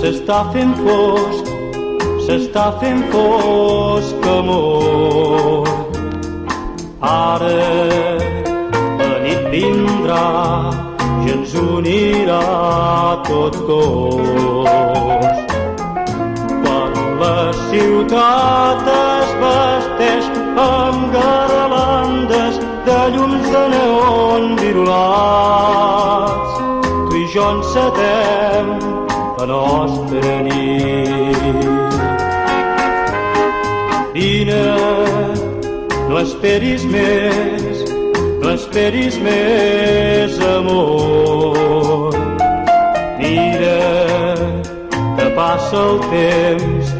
S'està fent fosc, s'està fent fosc, amor. Ara la nit vindrà i ens unirà tot cos. Quan la ciutat es vesteix amb garlandes de llums de neon virulats, i jo encetem la nostra nit. Vine, no esperis més, no esperis més amor. Mira que passa el temps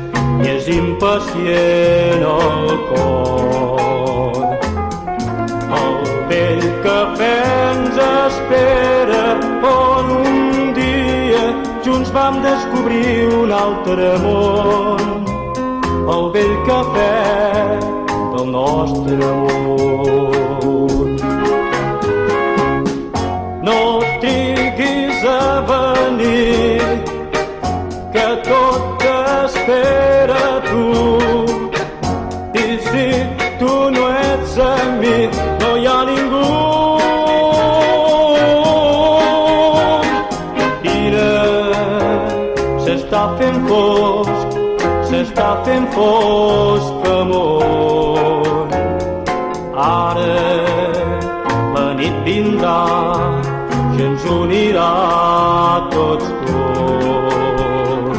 i és impacient el cor. El vell cafè ens junts vam descobrir un altre món. El vell cafè del nostre món. S'està fent fosc, s'està fent fosc, amor. Ara la nit vindrà i ens unirà tots dos.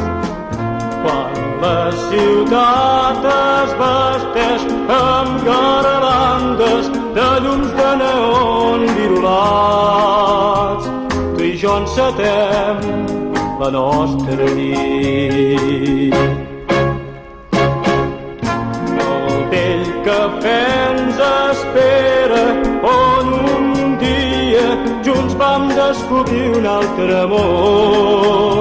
Quan la ciutat es vesteix amb garlandes de llums de neon virulats, tu i jo encetem la nostra nit. El vell cafè ens espera on un dia junts vam descobrir un altre món.